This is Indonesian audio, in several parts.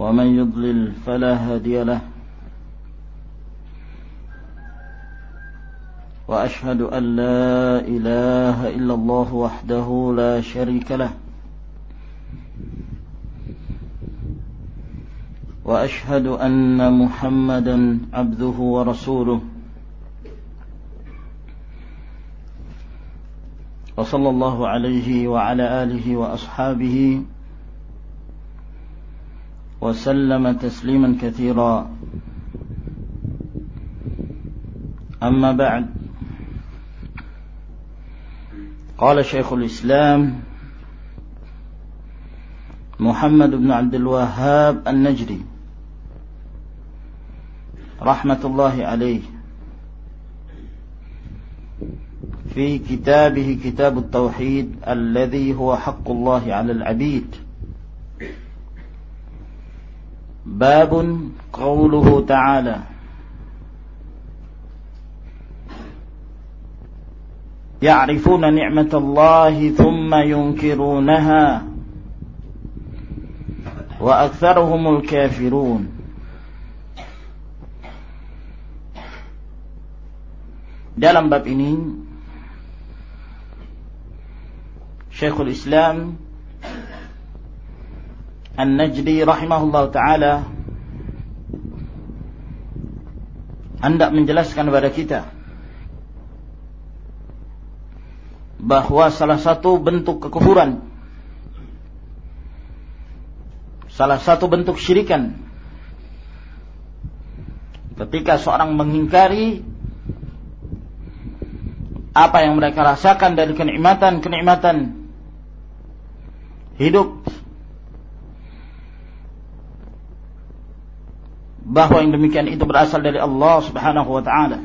ومن يضلل فلا هادي له وأشهد أن لا إله إلا الله وحده لا شريك له وأشهد أن محمدا عبده ورسوله وصلى الله عليه وعلى آله وأصحابه وسلم تسليما كثيرا. أما بعد قال شيخ الإسلام محمد بن عبد الوهاب النجري رحمة الله عليه في كتابه كتاب التوحيد الذي هو حق الله على العبيد. باب قوله تعالى. يعرفون نعمة الله ثم ينكرونها وأكثرهم الكافرون. Dalam bab ini Syekhul Islam An-Najdi rahimahullah ta'ala hendak menjelaskan kepada kita bahwa salah satu bentuk kekufuran salah satu bentuk syirikan ketika seorang mengingkari apa yang mereka rasakan dari kenikmatan-kenikmatan hidup bahwa yang demikian itu berasal dari Allah Subhanahu wa taala.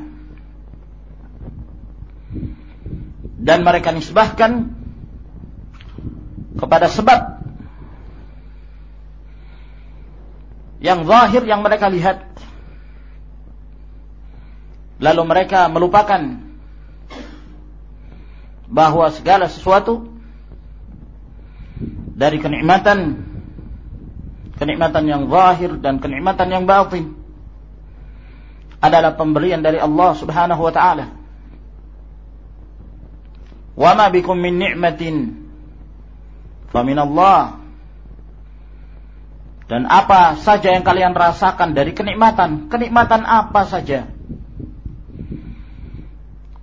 Dan mereka nisbahkan kepada sebab yang zahir yang mereka lihat. Lalu mereka melupakan bahwa segala sesuatu dari kenikmatan kenikmatan yang zahir dan kenikmatan yang batin adalah pemberian dari Allah Subhanahu wa taala. Wa ma bikum min ni'matin min Allah. Dan apa saja yang kalian rasakan dari kenikmatan, kenikmatan apa saja?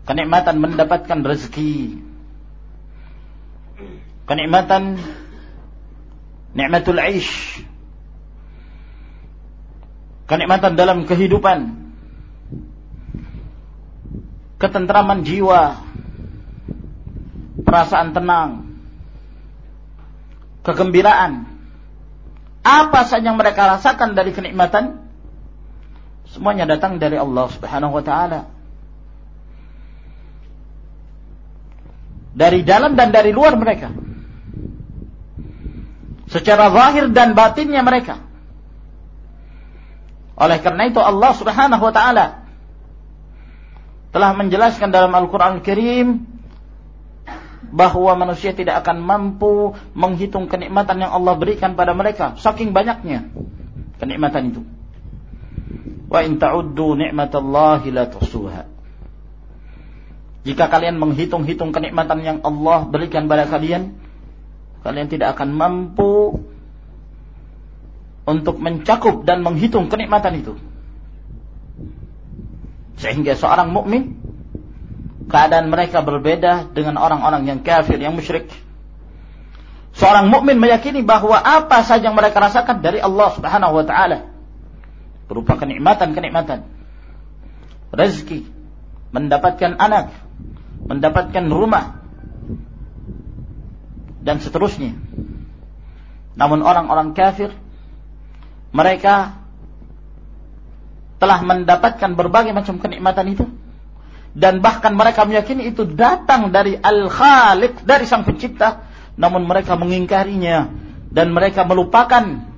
Kenikmatan mendapatkan rezeki. Kenikmatan nikmatul aish kenikmatan dalam kehidupan, ketentraman jiwa, perasaan tenang, kegembiraan, apa saja yang mereka rasakan dari kenikmatan, semuanya datang dari Allah Subhanahu wa taala. Dari dalam dan dari luar mereka. Secara zahir dan batinnya mereka. Oleh karena itu Allah Subhanahu wa taala telah menjelaskan dalam Al-Qur'an Al Karim bahwa manusia tidak akan mampu menghitung kenikmatan yang Allah berikan pada mereka saking banyaknya kenikmatan itu. Wa in ta'uddu ni'matallahi la tuhsuha. Jika kalian menghitung-hitung kenikmatan yang Allah berikan pada kalian, kalian tidak akan mampu untuk mencakup dan menghitung kenikmatan itu. Sehingga seorang mukmin keadaan mereka berbeda dengan orang-orang yang kafir, yang musyrik. Seorang mukmin meyakini bahwa apa saja yang mereka rasakan dari Allah Subhanahu wa taala berupa kenikmatan-kenikmatan. Rezeki, mendapatkan anak, mendapatkan rumah dan seterusnya Namun orang-orang kafir mereka telah mendapatkan berbagai macam kenikmatan itu. Dan bahkan mereka meyakini itu datang dari Al-Khaliq dari Sang Pencipta. Namun mereka mengingkarinya. Dan mereka melupakan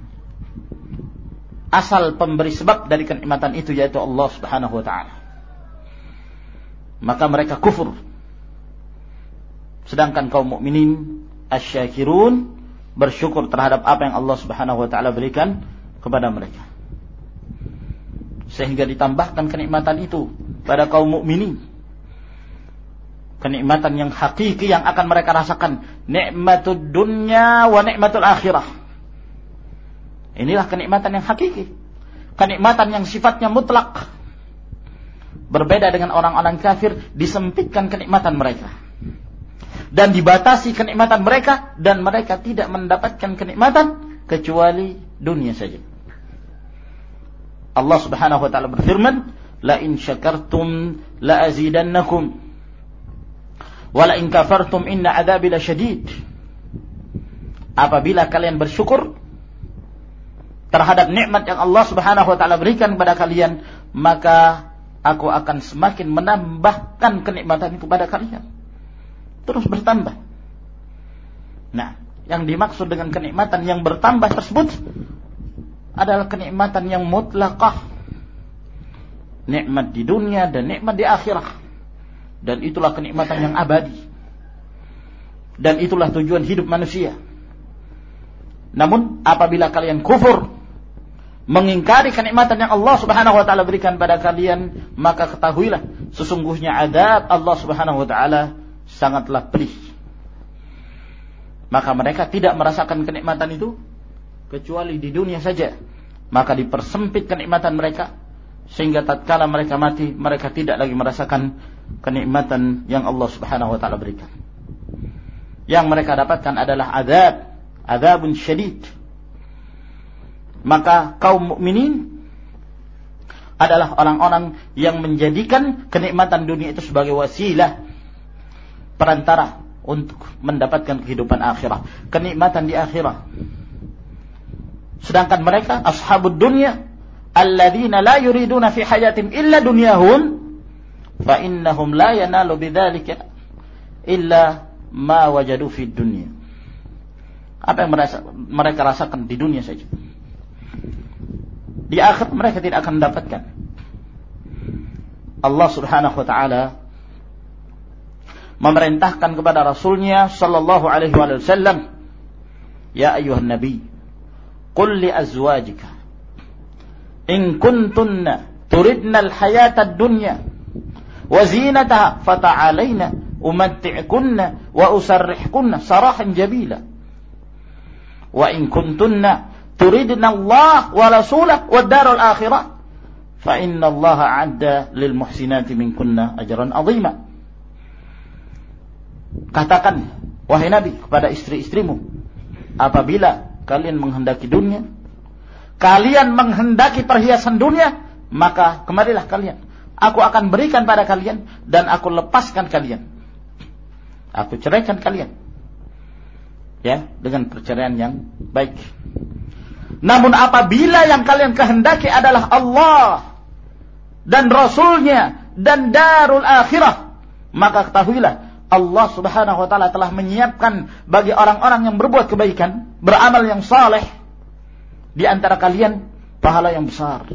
asal pemberi sebab dari kenikmatan itu yaitu Allah Subhanahu wa taala. Maka mereka kufur. Sedangkan kaum mukminin asyakirun bersyukur terhadap apa yang Allah Subhanahu wa taala berikan kepada mereka. Sehingga ditambahkan kenikmatan itu pada kaum mukminin. Kenikmatan yang hakiki yang akan mereka rasakan. Nikmatud dunya wa nikmatul akhirah. Inilah kenikmatan yang hakiki. Kenikmatan yang sifatnya mutlak. Berbeda dengan orang-orang kafir disempitkan kenikmatan mereka. Dan dibatasi kenikmatan mereka dan mereka tidak mendapatkan kenikmatan kecuali dunia saja Allah Subhanahu wa taala berfirman, "La in syakartum la azidannakum wa la in kafartum inna adzabi lasyadid." Apabila kalian bersyukur terhadap nikmat yang Allah Subhanahu wa taala berikan kepada kalian, maka aku akan semakin menambahkan kenikmatan itu pada kalian. Terus bertambah. Nah, yang dimaksud dengan kenikmatan yang bertambah tersebut adalah kenikmatan yang mutlakah. Nikmat di dunia dan nikmat di akhirat. Dan itulah kenikmatan yang abadi. Dan itulah tujuan hidup manusia. Namun apabila kalian kufur mengingkari kenikmatan yang Allah Subhanahu wa taala berikan pada kalian, maka ketahuilah sesungguhnya adab Allah Subhanahu wa taala sangatlah pedih. Maka mereka tidak merasakan kenikmatan itu kecuali di dunia saja maka dipersempit kenikmatan mereka sehingga tatkala mereka mati mereka tidak lagi merasakan kenikmatan yang Allah Subhanahu wa taala berikan. Yang mereka dapatkan adalah azab azabun syadid. Maka kaum mukminin adalah orang-orang yang menjadikan kenikmatan dunia itu sebagai wasilah perantara untuk mendapatkan kehidupan akhirat kenikmatan di akhirat Sedangkan mereka ashabud dunya alladzina la yuriduna fi hayatin illa dunyahun fa innahum la yanalu bidzalika illa ma wajadu fi dunya. Apa yang merasa, mereka rasakan di dunia saja. Di akhir mereka tidak akan mendapatkan. Allah Subhanahu wa taala memerintahkan kepada Rasulnya sallallahu alaihi wasallam, "Ya ayuhan nabi, Qul li azwajika. In kuntunna turidna al-hayata ad-dunya wa zinataha fata'alaina umatti'kunna wa usarrihkunna sarahan jabila. Wa in kuntunna turidna Allah wa rasulah wa darul akhirah fa inna Allah 'adda lil muhsinati minkunna ajran 'azima. Katakan wahai nabi kepada istri-istrimu apabila kalian menghendaki dunia, kalian menghendaki perhiasan dunia, maka kemarilah kalian. Aku akan berikan pada kalian dan aku lepaskan kalian. Aku ceraikan kalian. Ya, dengan perceraian yang baik. Namun apabila yang kalian kehendaki adalah Allah dan Rasulnya dan darul akhirah, maka ketahuilah Allah Subhanahu wa taala telah menyiapkan bagi orang-orang yang berbuat kebaikan, beramal yang saleh di antara kalian pahala yang besar.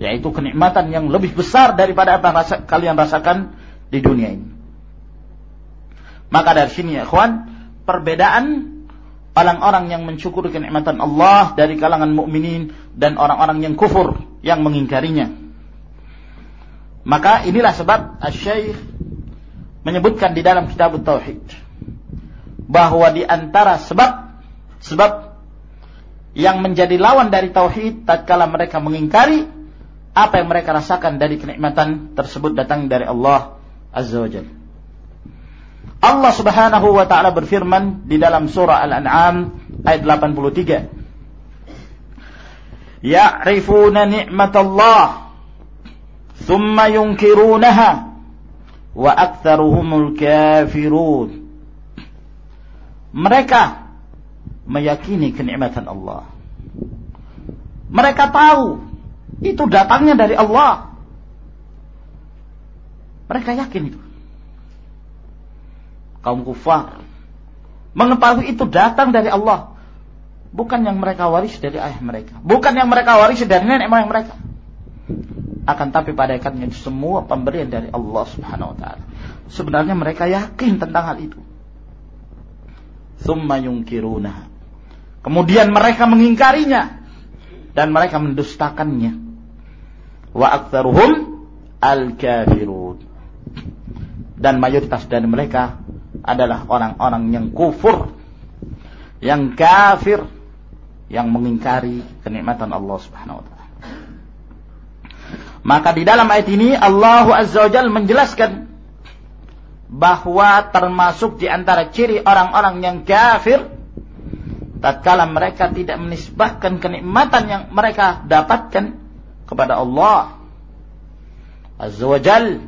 Yaitu kenikmatan yang lebih besar daripada apa yang rasa, kalian rasakan di dunia ini. Maka dari sini ya ikhwan, perbedaan orang-orang yang mensyukuri kenikmatan Allah dari kalangan mukminin dan orang-orang yang kufur yang mengingkarinya. Maka inilah sebab Asy-Syaikh menyebutkan di dalam kitab tauhid bahwa di antara sebab sebab yang menjadi lawan dari tauhid tatkala mereka mengingkari apa yang mereka rasakan dari kenikmatan tersebut datang dari Allah Azza wa Jalla. Allah Subhanahu wa taala berfirman di dalam surah Al-An'am ayat 83. Ya'rifuna ni'matallah thumma yunkirunaha wa aktsaruhumul kafirun. Mereka meyakini kenikmatan Allah. Mereka tahu itu datangnya dari Allah. Mereka yakin itu. Kaum kufar mengetahui itu datang dari Allah. Bukan yang mereka waris dari ayah mereka. Bukan yang mereka waris dari nenek moyang mereka. Akan tapi pada ikatnya semua pemberian dari Allah subhanahu wa ta'ala. Sebenarnya mereka yakin tentang hal itu. Thumma yungkiruna. Kemudian mereka mengingkarinya. Dan mereka mendustakannya. Wa aktsaruhum al-kafirun. Dan mayoritas dari mereka adalah orang-orang yang kufur. Yang kafir. Yang mengingkari kenikmatan Allah subhanahu wa ta'ala. Maka di dalam ayat ini Allah Azza wa Jalla menjelaskan bahwa termasuk di antara ciri orang-orang yang kafir tatkala mereka tidak menisbahkan kenikmatan yang mereka dapatkan kepada Allah Azza wa Jal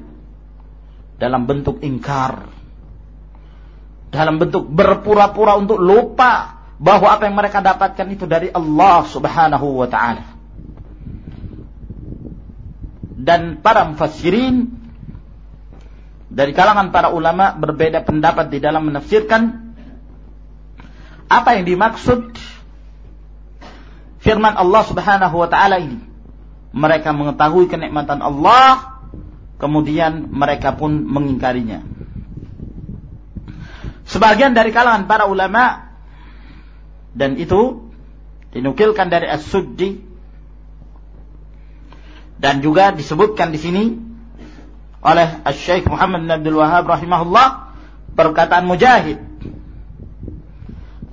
dalam bentuk ingkar dalam bentuk berpura-pura untuk lupa bahwa apa yang mereka dapatkan itu dari Allah Subhanahu wa taala. Dan para mufassirin dari kalangan para ulama berbeda pendapat di dalam menafsirkan apa yang dimaksud firman Allah Subhanahu wa taala ini. Mereka mengetahui kenikmatan Allah kemudian mereka pun mengingkarinya. Sebagian dari kalangan para ulama dan itu dinukilkan dari As-Suddi dan juga disebutkan di sini oleh Syekh Muhammad bin Abdul Wahab rahimahullah perkataan Mujahid.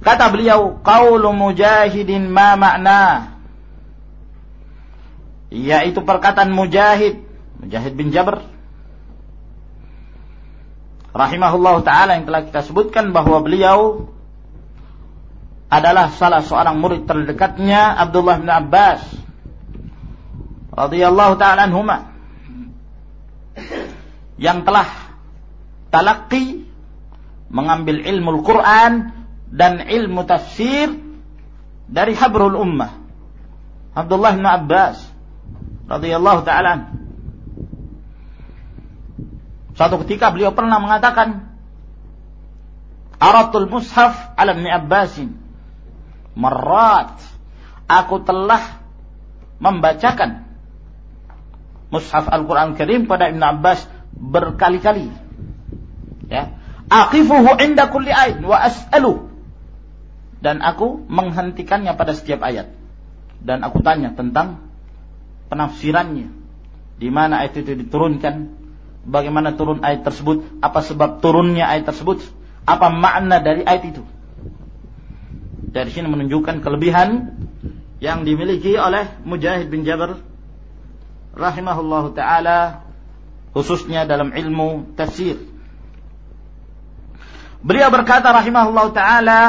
Kata beliau, qaulu mujahidin ma makna? Yaitu perkataan Mujahid, Mujahid bin Jabr rahimahullah taala yang telah kita sebutkan bahwa beliau adalah salah seorang murid terdekatnya Abdullah bin Abbas radhiyallahu taala anhumah yang telah talaki mengambil ilmu Al-Quran dan ilmu tafsir dari habrul ummah. Abdullah bin Abbas radhiyallahu taala Suatu ketika beliau pernah mengatakan Aratul mushaf ala Ibn Abbasin Marat Aku telah membacakan Mushaf Al-Quran Karim pada Ibn Abbas berkali-kali. Ya. Aqifuhu inda kulli ayat wa as'alu. Dan aku menghentikannya pada setiap ayat. Dan aku tanya tentang penafsirannya. Di mana ayat itu diturunkan, bagaimana turun ayat tersebut, apa sebab turunnya ayat tersebut, apa makna dari ayat itu. Dari sini menunjukkan kelebihan yang dimiliki oleh Mujahid bin Jabir rahimahullahu taala khususnya dalam ilmu tafsir. Beliau berkata rahimahullah taala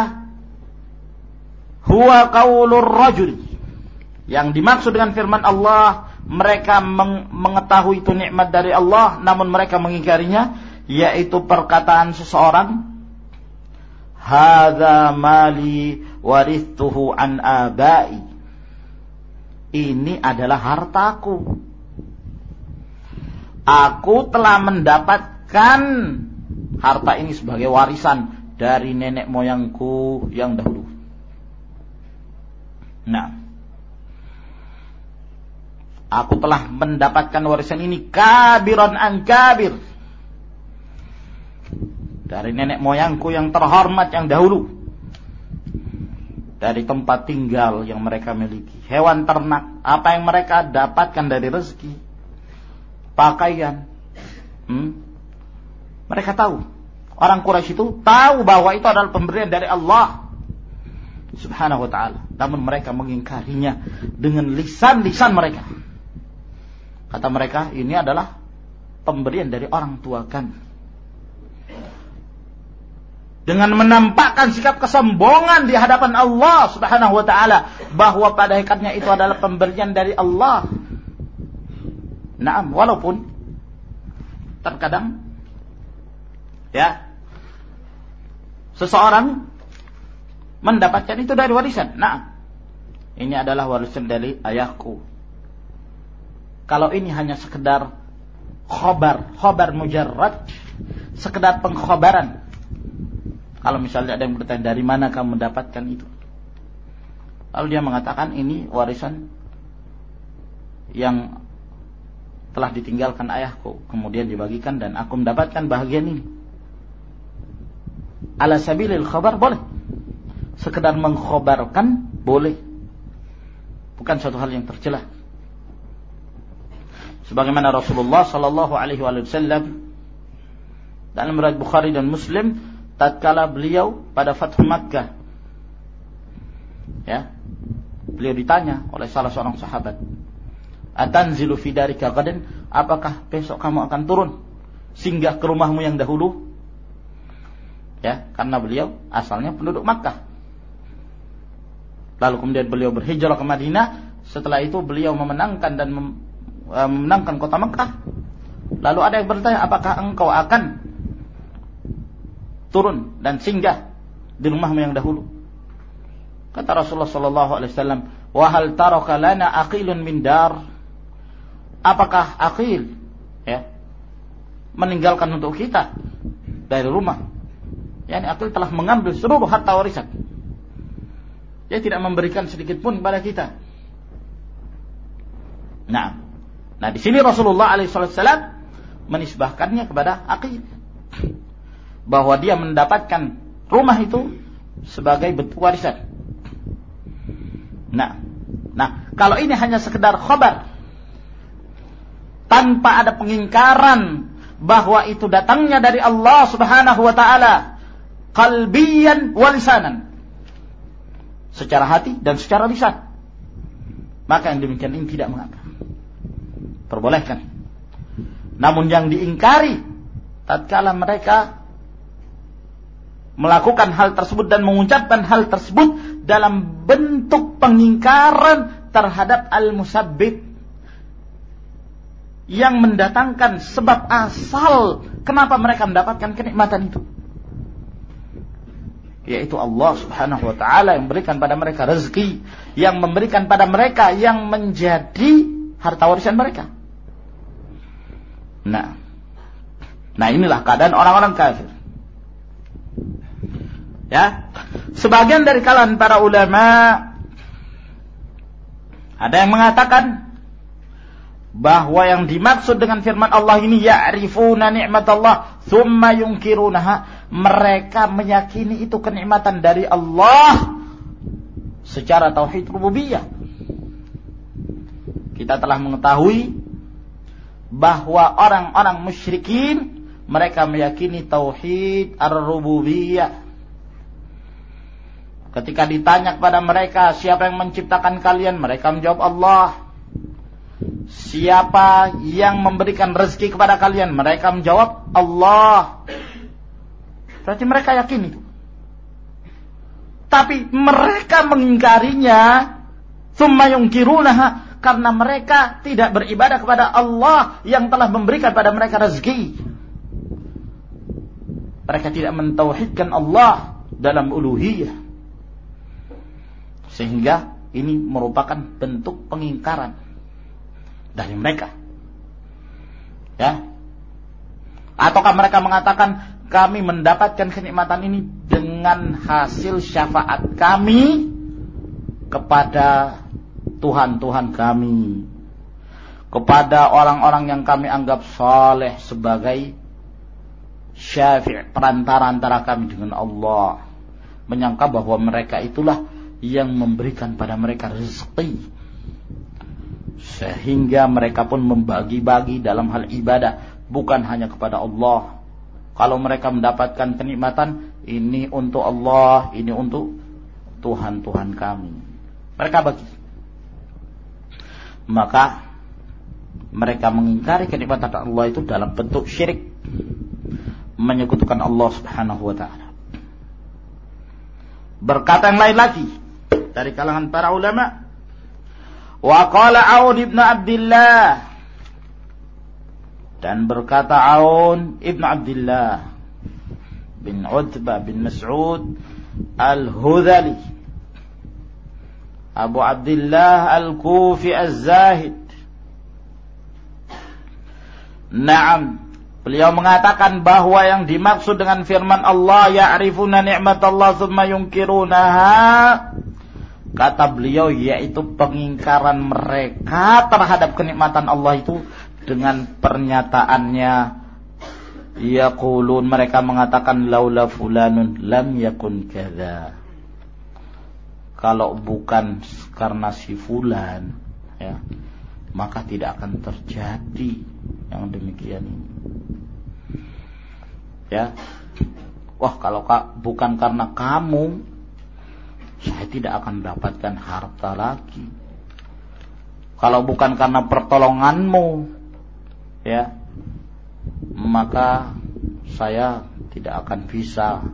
huwa qaulur rajul. Yang dimaksud dengan firman Allah mereka meng mengetahui itu nikmat dari Allah namun mereka mengingkarinya yaitu perkataan seseorang hadza mali warithuhu an abai. Ini adalah hartaku Aku telah mendapatkan harta ini sebagai warisan dari nenek moyangku yang dahulu. Nah, aku telah mendapatkan warisan ini kabiran an kabir dari nenek moyangku yang terhormat yang dahulu dari tempat tinggal yang mereka miliki hewan ternak apa yang mereka dapatkan dari rezeki pakaian. Hmm? Mereka tahu. Orang Quraisy itu tahu bahwa itu adalah pemberian dari Allah Subhanahu wa taala. Namun mereka mengingkarinya dengan lisan-lisan mereka. Kata mereka, ini adalah pemberian dari orang tua kan. Dengan menampakkan sikap kesombongan di hadapan Allah Subhanahu wa taala bahwa pada hakikatnya itu adalah pemberian dari Allah Nah, walaupun terkadang ya seseorang mendapatkan itu dari warisan. Nah, ini adalah warisan dari ayahku. Kalau ini hanya sekedar khobar, khobar mujarrad, sekedar pengkhobaran. Kalau misalnya ada yang bertanya dari mana kamu mendapatkan itu? Lalu dia mengatakan ini warisan yang telah ditinggalkan ayahku kemudian dibagikan dan aku mendapatkan bahagian ini. Ala sabilil khabar boleh. Sekedar mengkhabarkan boleh. Bukan suatu hal yang tercela. Sebagaimana Rasulullah sallallahu alaihi wasallam dalam riwayat Bukhari dan Muslim tatkala beliau pada Fathu Makkah ya beliau ditanya oleh salah seorang sahabat Atanzilu fi darika gadan? Apakah besok kamu akan turun singgah ke rumahmu yang dahulu? Ya, karena beliau asalnya penduduk Makkah. Lalu kemudian beliau berhijrah ke Madinah, setelah itu beliau memenangkan dan mem, e, memenangkan kota Makkah. Lalu ada yang bertanya, apakah engkau akan turun dan singgah di rumahmu yang dahulu? Kata Rasulullah sallallahu alaihi wasallam, "Wa hal taraka lana aqilun min dar?" Apakah akil ya meninggalkan untuk kita dari rumah? Yakni akil telah mengambil seluruh harta warisan. Dia tidak memberikan sedikit pun kepada kita. Nah nah di sini Rasulullah alaihissalam menisbahkannya kepada akil bahwa dia mendapatkan rumah itu sebagai bentuk warisan. Nah nah kalau ini hanya sekedar khabar tanpa ada pengingkaran bahwa itu datangnya dari Allah Subhanahu wa taala qalbiyan wa lisanan. Secara hati dan secara lisan. Maka yang demikian ini tidak mengapa. Perbolehkan. Namun yang diingkari tatkala mereka melakukan hal tersebut dan mengucapkan hal tersebut dalam bentuk pengingkaran terhadap al-musabbib yang mendatangkan sebab asal kenapa mereka mendapatkan kenikmatan itu. Yaitu Allah Subhanahu wa taala yang memberikan pada mereka rezeki yang memberikan pada mereka yang menjadi harta warisan mereka. Nah nah inilah keadaan orang-orang kafir. Ya sebagian dari kalangan para ulama ada yang mengatakan bahwa yang dimaksud dengan firman Allah ini ya'rifuna Allah thumma yungkirunaha mereka meyakini itu kenikmatan dari Allah secara tauhid rububiyah. Kita telah mengetahui bahwa orang-orang musyrikin mereka meyakini tauhid ar-rububiyah. Ketika ditanya kepada mereka siapa yang menciptakan kalian? Mereka menjawab Allah Siapa yang memberikan rezeki kepada kalian? Mereka menjawab, Allah. Berarti mereka yakin itu. Tapi mereka mengingkarinya, summa yungkirunaha, karena mereka tidak beribadah kepada Allah yang telah memberikan pada mereka rezeki. Mereka tidak mentauhidkan Allah dalam uluhiyah. Sehingga ini merupakan bentuk pengingkaran dari mereka. Ya. Ataukah mereka mengatakan kami mendapatkan kenikmatan ini dengan hasil syafaat kami kepada Tuhan-Tuhan kami. Kepada orang-orang yang kami anggap saleh sebagai syafi' perantara antara kami dengan Allah. Menyangka bahwa mereka itulah yang memberikan pada mereka rezeki sehingga mereka pun membagi-bagi dalam hal ibadah bukan hanya kepada Allah. Kalau mereka mendapatkan kenikmatan ini untuk Allah, ini untuk Tuhan-Tuhan kami. Mereka bagi. Maka mereka mengingkari kenikmatan Allah itu dalam bentuk syirik menyekutukan Allah Subhanahu wa taala. Berkata yang lain lagi dari kalangan para ulama Wa qala Aun ibn Abdullah dan berkata Aun ibn Abdullah bin Utbah bin Mas'ud Al-Hudhali. Abu Abdullah Al-Kufi Az-Zahid. Naam Beliau mengatakan bahwa yang dimaksud dengan firman Allah ya'rifuna ni'mat Allah thumma yungkirunaha kata beliau yaitu pengingkaran mereka terhadap kenikmatan Allah itu dengan pernyataannya. Yaqulun mereka mengatakan laula fulanun lam yakun kadza. Kalau bukan karena si fulan ya maka tidak akan terjadi yang demikian ini. Ya. Wah kalau kak bukan karena kamu saya tidak akan mendapatkan harta lagi. Kalau bukan karena pertolonganmu ya maka saya tidak akan bisa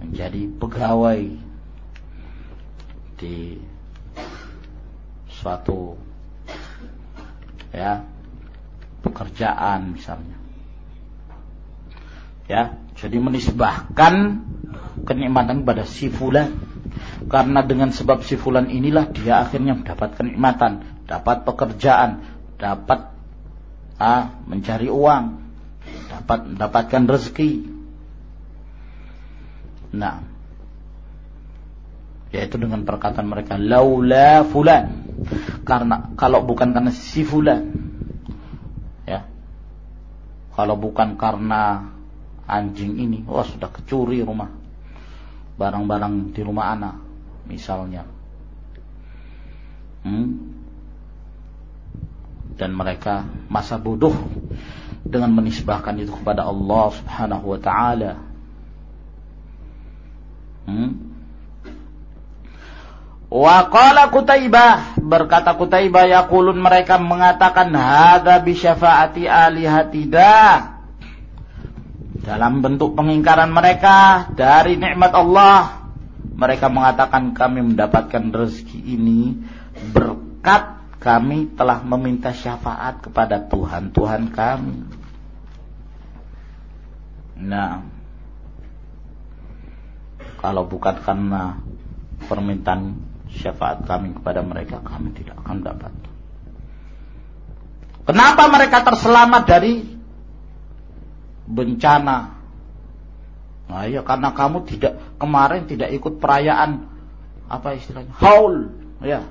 menjadi pegawai di suatu ya pekerjaan misalnya. Ya jadi menisbahkan kenikmatan kepada si fulan karena dengan sebab si fulan inilah dia akhirnya mendapatkan kenikmatan dapat pekerjaan dapat ah, mencari uang, dapat mendapatkan rezeki. Nah, yaitu dengan perkataan mereka laula fulan. Karena kalau bukan karena si fulan, ya, kalau bukan karena anjing ini, wah sudah kecuri rumah, barang-barang di rumah anak, misalnya. Hmm, dan mereka masa bodoh dengan menisbahkan itu kepada Allah Subhanahu wa taala. Hmm? Wa qala Kutaibah berkata Kutaibah yaqulun mereka mengatakan hadza bi syafaati dalam bentuk pengingkaran mereka dari nikmat Allah mereka mengatakan kami mendapatkan rezeki ini berkat kami telah meminta syafaat kepada Tuhan Tuhan kami. Nah, kalau bukan karena permintaan syafaat kami kepada mereka, kami tidak akan dapat. Kenapa mereka terselamat dari bencana? Nah, ya karena kamu tidak kemarin tidak ikut perayaan apa istilahnya? Haul, ya.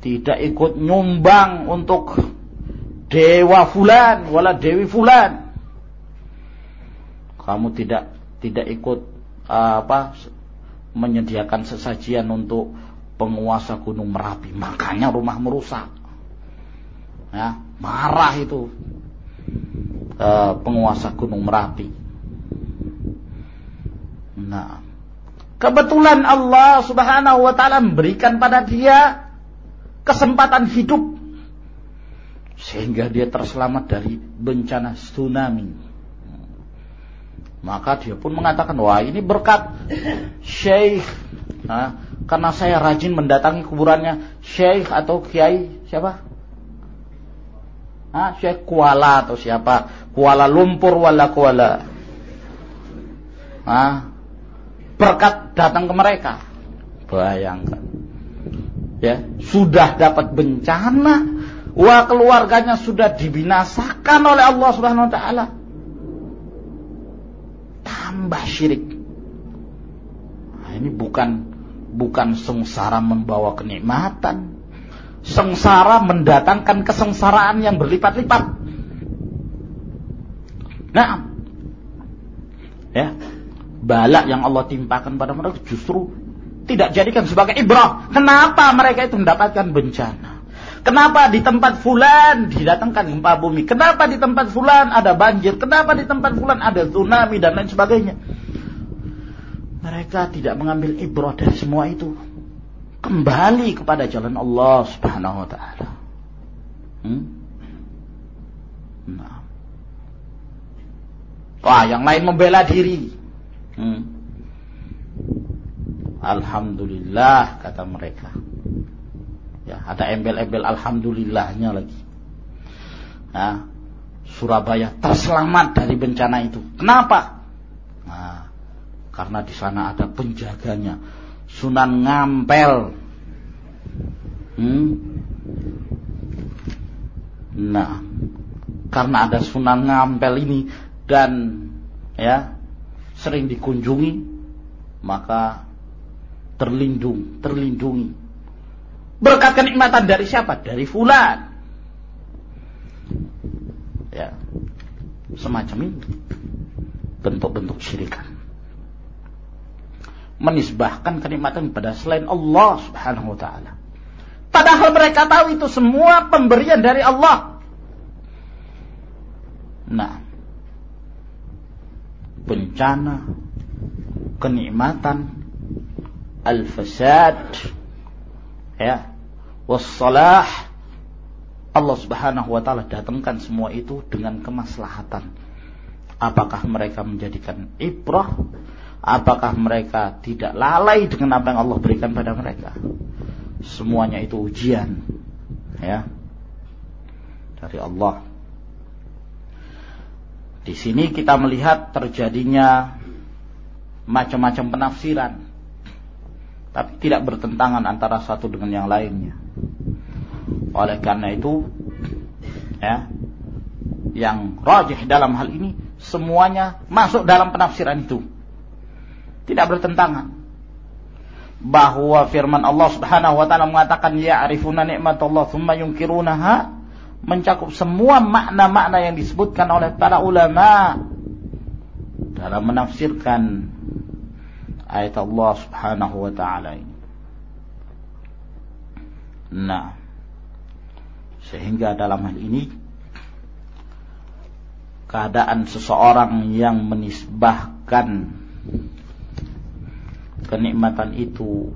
Tidak ikut nyumbang untuk dewa fulan wala dewi fulan. Kamu tidak tidak ikut uh, apa menyediakan sesajian untuk penguasa gunung merapi. Makanya rumah merusak. Ya marah itu uh, penguasa gunung merapi nah kebetulan Allah subhanahu wa taala memberikan pada dia kesempatan hidup sehingga dia terselamat dari bencana tsunami. Maka dia pun mengatakan, wah ini berkat Syekh. Nah, karena saya rajin mendatangi kuburannya Syekh atau Kiai siapa? Ah, Syekh Kuala atau siapa? Kuala Lumpur wala Kuala. Ah, berkat datang ke mereka. Bayangkan. Ya sudah dapat bencana. Wah keluarganya sudah dibinasakan oleh Allah Subhanahu wa taala. Tambah syirik. Nah, ini bukan bukan sengsara membawa kenikmatan. Sengsara mendatangkan kesengsaraan yang berlipat-lipat. Nah ya balak yang Allah timpakan pada mereka justru tidak jadikan sebagai ibrah. Kenapa mereka itu mendapatkan bencana? Kenapa di tempat fulan didatangkan gempa bumi? Kenapa di tempat fulan ada banjir? Kenapa di tempat fulan ada tsunami dan lain sebagainya? Mereka tidak mengambil ibrah dari semua itu. Kembali kepada jalan Allah Subhanahu wa taala. Hmm? Nah. Wah, yang lain membela diri. Hmm. Alhamdulillah kata mereka. Ya, ada embel-embel alhamdulillahnya lagi. Nah, Surabaya terselamat dari bencana itu. Kenapa? Nah, Karena di sana ada penjaganya. Sunan Ngampel. Hmm? Nah, karena ada Sunan Ngampel ini dan ya sering dikunjungi, maka terlindung, terlindungi. Berkat kenikmatan dari siapa? Dari fulan. Ya. Semacam ini. Bentuk-bentuk syirikan. Menisbahkan kenikmatan pada selain Allah subhanahu wa ta'ala. Padahal mereka tahu itu semua pemberian dari Allah. Nah, bencana, kenikmatan, al-fasad, ya, wassalah, Allah Subhanahu wa taala datangkan semua itu dengan kemaslahatan. Apakah mereka menjadikan ibrah? Apakah mereka tidak lalai dengan apa yang Allah berikan pada mereka? Semuanya itu ujian, ya, dari Allah. Di sini kita melihat terjadinya macam-macam penafsiran. Tapi tidak bertentangan antara satu dengan yang lainnya. Oleh karena itu, ya, yang rajih dalam hal ini semuanya masuk dalam penafsiran itu. Tidak bertentangan. Bahwa firman Allah Subhanahu wa taala mengatakan ya arifuna nikmatullah thumma yunkirunaha mencakup semua makna-makna yang disebutkan oleh para ulama dalam menafsirkan ayat Allah Subhanahu wa taala ini. Nah, sehingga dalam hal ini keadaan seseorang yang menisbahkan kenikmatan itu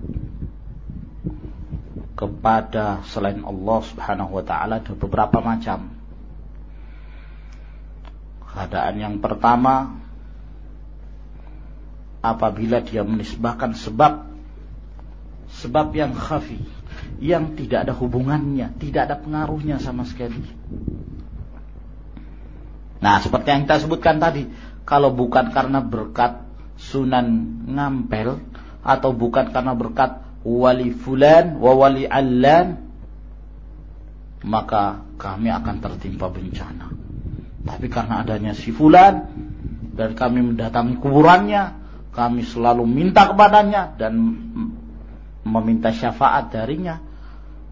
kepada selain Allah Subhanahu wa taala ada beberapa macam. Keadaan yang pertama apabila dia menisbahkan sebab sebab yang khafi yang tidak ada hubungannya, tidak ada pengaruhnya sama sekali. Nah, seperti yang kita sebutkan tadi, kalau bukan karena berkat Sunan Ngampel atau bukan karena berkat wali fulan wa wali allan maka kami akan tertimpa bencana. Tapi karena adanya si fulan dan kami mendatangi kuburannya, kami selalu minta kepadanya dan meminta syafaat darinya,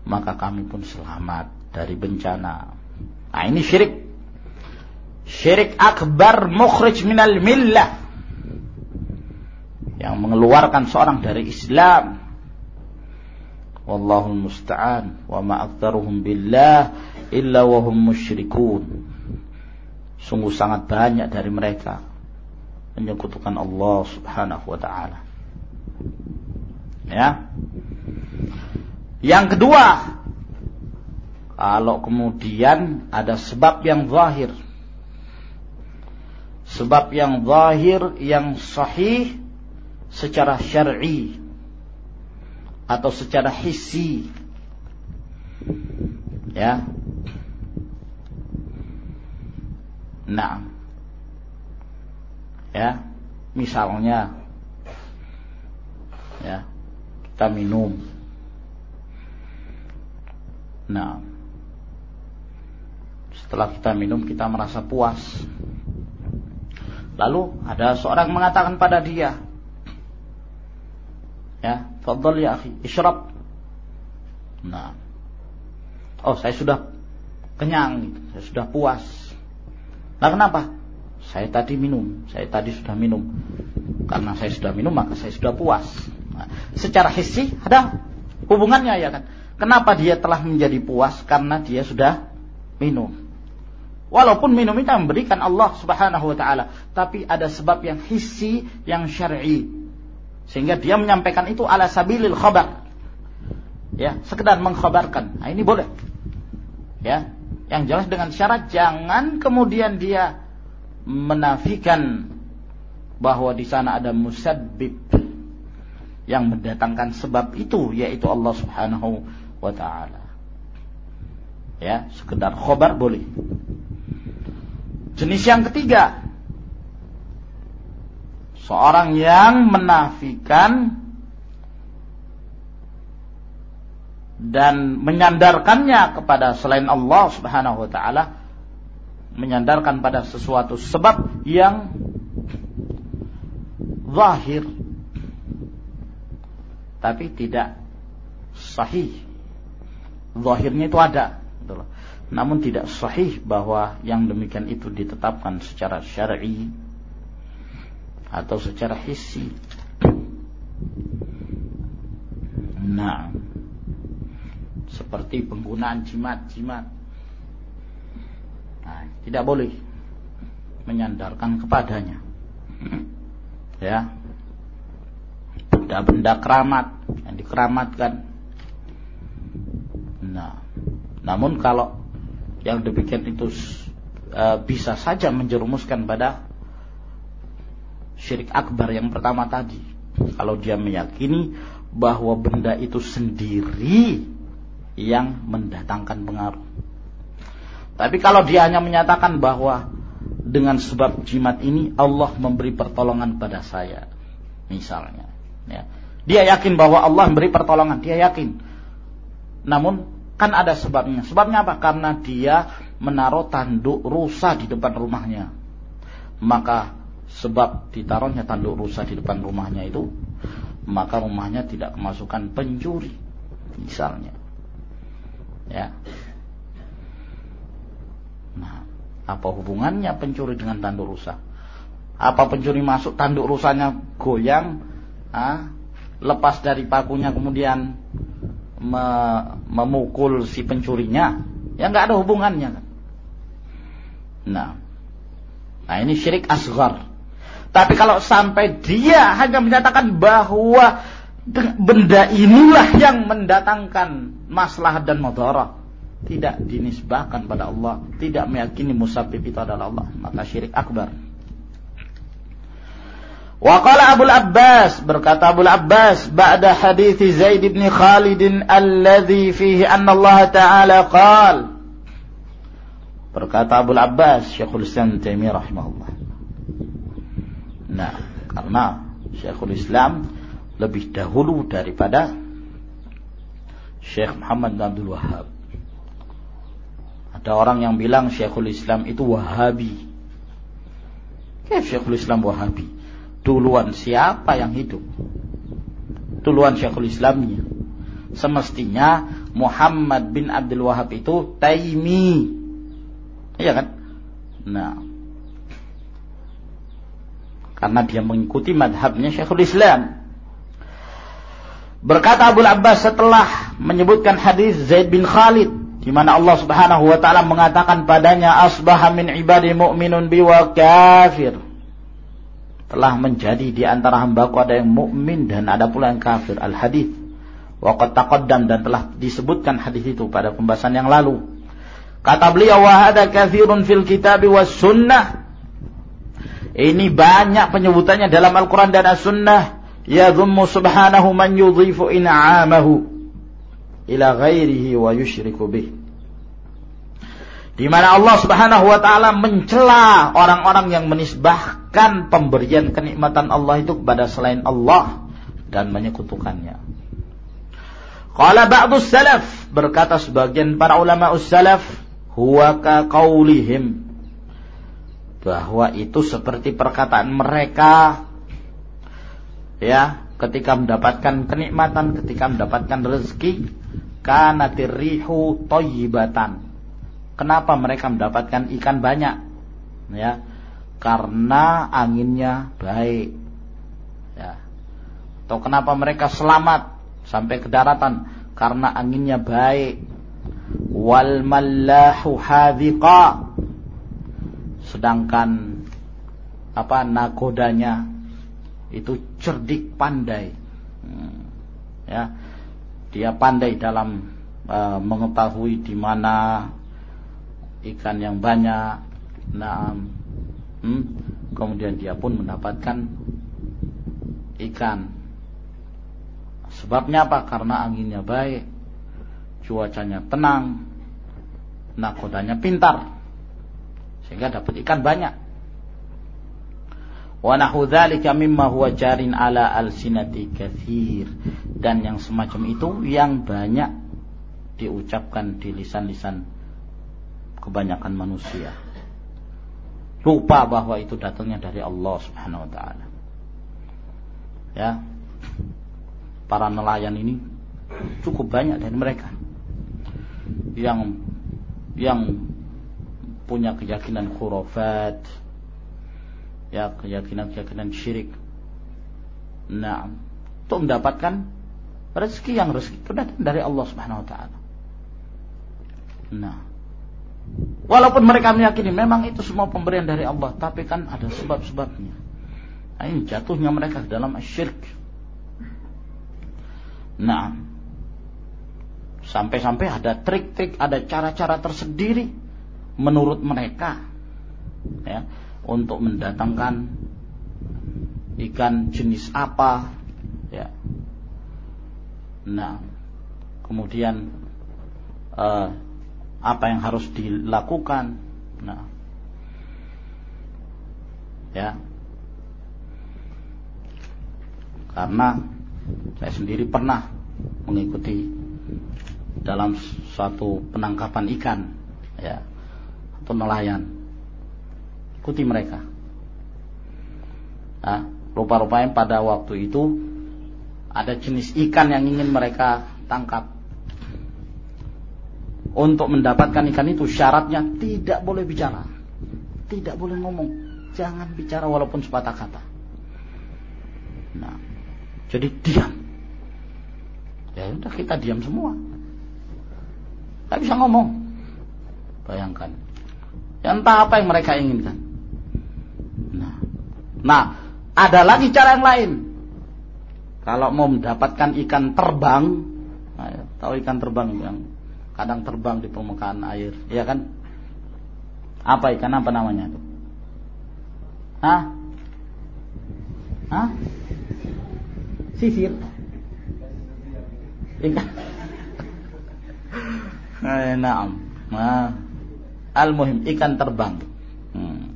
maka kami pun selamat dari bencana. Nah, ini syirik. Syirik akbar mukhrij minal millah. Yang mengeluarkan seorang dari Islam Wallahu musta'an wa ma aktsaruhum billah illa wa hum musyrikun. Sungguh sangat banyak dari mereka menyekutukan Allah Subhanahu wa taala. Ya. Yang kedua, kalau kemudian ada sebab yang zahir. Sebab yang zahir yang sahih secara syar'i atau secara hisi. Ya. Nah. Ya. Misalnya. Ya. Kita minum. Nah. Setelah kita minum kita merasa puas. Lalu ada seorang mengatakan pada dia ya Fadl ya akhi, isyrab. Nah. Oh, saya sudah kenyang, saya sudah puas. Nah, kenapa? Saya tadi minum, saya tadi sudah minum. Karena saya sudah minum, maka saya sudah puas. Nah, secara hissi ada hubungannya ya kan. Kenapa dia telah menjadi puas? Karena dia sudah minum. Walaupun minum itu memberikan Allah Subhanahu wa taala, tapi ada sebab yang hissi, yang syar'i. Sehingga dia menyampaikan itu ala sabilil khabar. Ya, sekedar mengkhabarkan. Nah, ini boleh. Ya, yang jelas dengan syarat jangan kemudian dia menafikan bahwa di sana ada musabbib yang mendatangkan sebab itu yaitu Allah Subhanahu wa taala. Ya, sekedar khabar boleh. Jenis yang ketiga seorang yang menafikan dan menyandarkannya kepada selain Allah Subhanahu wa taala menyandarkan pada sesuatu sebab yang zahir tapi tidak sahih. Zahirnya itu ada namun tidak sahih bahwa yang demikian itu ditetapkan secara syar'i atau secara hissi nah seperti penggunaan jimat-jimat. Nah, tidak boleh menyandarkan kepadanya. Ya. Benda-benda keramat yang dikeramatkan. Nah, namun kalau yang demikian itu e, bisa saja menjerumuskan pada syirik akbar yang pertama tadi. Kalau dia meyakini bahwa benda itu sendiri yang mendatangkan pengaruh. Tapi kalau dia hanya menyatakan bahwa dengan sebab jimat ini Allah memberi pertolongan pada saya, misalnya, ya. dia yakin bahwa Allah memberi pertolongan, dia yakin. Namun kan ada sebabnya. Sebabnya apa? Karena dia menaruh tanduk rusa di depan rumahnya. Maka sebab ditaruhnya tanduk rusa di depan rumahnya itu, maka rumahnya tidak kemasukan pencuri, misalnya. Ya. Nah, apa hubungannya pencuri dengan tanduk rusak? Apa pencuri masuk tanduk rusanya goyang, ah, lepas dari pakunya kemudian me memukul si pencurinya? Ya nggak ada hubungannya. Nah, nah ini syirik asgar. Tapi kalau sampai dia hanya menyatakan bahwa benda inilah yang mendatangkan maslahat dan mudarat tidak dinisbahkan pada Allah, tidak meyakini musabib itu adalah Allah, maka syirik akbar. Wa qala Abu Abbas berkata Abu Abbas ba'da hadis Zaid bin Khalid alladhi fihi anna Allah taala qal berkata Abu Abbas Syekhul Islam Taimiyah rahimahullah. Nah, karena Syekhul Islam lebih dahulu daripada Syekh Muhammad Abdul Wahab. Ada orang yang bilang Syekhul Islam itu Wahabi. Kayak Syekhul Islam Wahabi. Duluan siapa yang hidup? Duluan Syekhul Islamnya. Semestinya Muhammad bin Abdul Wahab itu Taimi. Iya kan? Nah. Karena dia mengikuti madhabnya Syekhul Islam. Berkata Abu Abbas setelah menyebutkan hadis Zaid bin Khalid di mana Allah Subhanahu wa taala mengatakan padanya asbaha min ibadi mu'minun bi wa kafir. Telah menjadi di antara hambaku ada yang mukmin dan ada pula yang kafir. Al hadis wa qad taqaddam dan telah disebutkan hadis itu pada pembahasan yang lalu. Kata beliau wa hada kathirun fil kitab was sunnah. Ini banyak penyebutannya dalam Al-Quran dan As-Sunnah yadhummu subhanahu man yudhifu in'amahu ila ghairihi wa yushriku bih. Di mana Allah Subhanahu wa taala mencela orang-orang yang menisbahkan pemberian kenikmatan Allah itu kepada selain Allah dan menyekutukannya. Qala ba'du salaf berkata sebagian para ulama salaf huwa ka qaulihim bahwa itu seperti perkataan mereka. Ya ketika mendapatkan kenikmatan ketika mendapatkan rezeki karena tirihu toyibatan kenapa mereka mendapatkan ikan banyak? Ya karena anginnya baik. Ya. Atau kenapa mereka selamat sampai ke daratan? Karena anginnya baik. Wal mallahu hadhiqa sedangkan apa nakodanya itu cerdik pandai. Hmm. ya. Dia pandai dalam uh, mengetahui di mana ikan yang banyak. Nah hmm, kemudian dia pun mendapatkan ikan. Sebabnya apa? Karena anginnya baik cuacanya tenang nakodanya pintar sehingga dapat ikan banyak Wa nahu dzalika mimma huwa jarin ala alsinati kathir. Dan yang semacam itu yang banyak diucapkan di lisan-lisan kebanyakan manusia. Lupa bahwa itu datangnya dari Allah Subhanahu wa taala. Ya. Para nelayan ini cukup banyak dari mereka yang yang punya keyakinan khurafat. Ya keyakinan-keyakinan syirik. Nah untuk mendapatkan rezeki yang rezeki. Itu datang dari Allah Subhanahu wa taala. Nah walaupun mereka meyakini memang itu semua pemberian dari Allah tapi kan ada sebab-sebabnya. Nah, ini jatuhnya mereka dalam syirik nah sampai-sampai ada trik-trik ada cara-cara tersendiri menurut mereka ya untuk mendatangkan ikan jenis apa ya. Nah kemudian eh, apa yang harus dilakukan? Nah ya. Karena saya sendiri pernah mengikuti dalam suatu penangkapan ikan ya atau nelayan ikuti mereka. Nah, rupa-rupanya pada waktu itu ada jenis ikan yang ingin mereka tangkap. Untuk mendapatkan ikan itu syaratnya tidak boleh bicara. Tidak boleh ngomong. Jangan bicara walaupun sepatah kata. Nah jadi diam. Ya udah kita diam semua. Tak bisa ngomong. Bayangkan. Ya entah apa yang mereka inginkan. Nah, nah ada lagi cara yang lain. Kalau mau mendapatkan ikan terbang, nah, ya, tahu ikan terbang yang kadang terbang di permukaan air, ya kan? Apa ikan apa namanya itu? Hah? Hah? Sisir. Ikan Eh, naam. Nah, al-muhim ikan terbang. Hmm.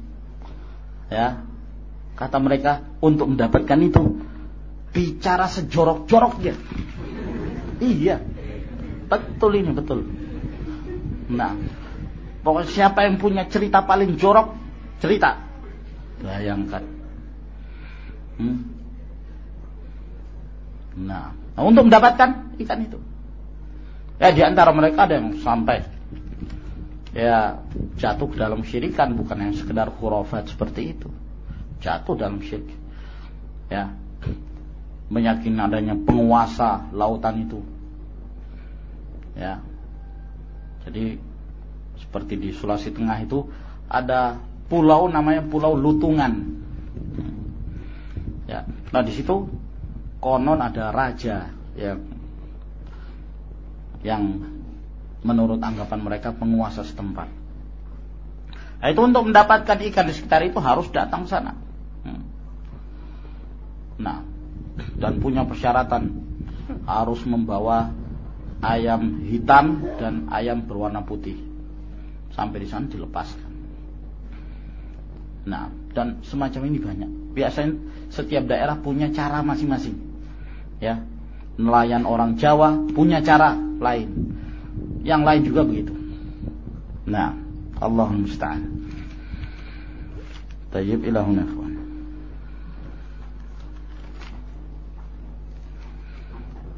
Ya. Kata mereka untuk mendapatkan itu bicara sejorok-joroknya. Iya. Betul ini betul. Nah, pokoknya siapa yang punya cerita paling jorok, cerita. Bayangkan. Hmm. Nah, nah, untuk mendapatkan ikan itu. Ya di antara mereka ada yang sampai ya jatuh ke dalam syirikan bukan yang sekedar khurafat seperti itu. Jatuh dalam syirik. Ya. Meyakini adanya penguasa lautan itu. Ya. Jadi seperti di Sulawesi Tengah itu ada pulau namanya Pulau Lutungan. Ya. Nah di situ konon ada raja yang yang menurut anggapan mereka penguasa setempat. Nah, itu untuk mendapatkan ikan di sekitar itu harus datang sana. Hmm. Nah, dan punya persyaratan harus membawa ayam hitam dan ayam berwarna putih. Sampai di sana dilepaskan. Nah, dan semacam ini banyak. Biasanya setiap daerah punya cara masing-masing. Ya, nelayan orang Jawa punya cara lain. Yang lain juga begitu. Nah, Allah musta'an. Tayyib ilahuna ikhwan.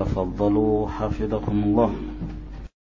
تفضلوا حفظكم الله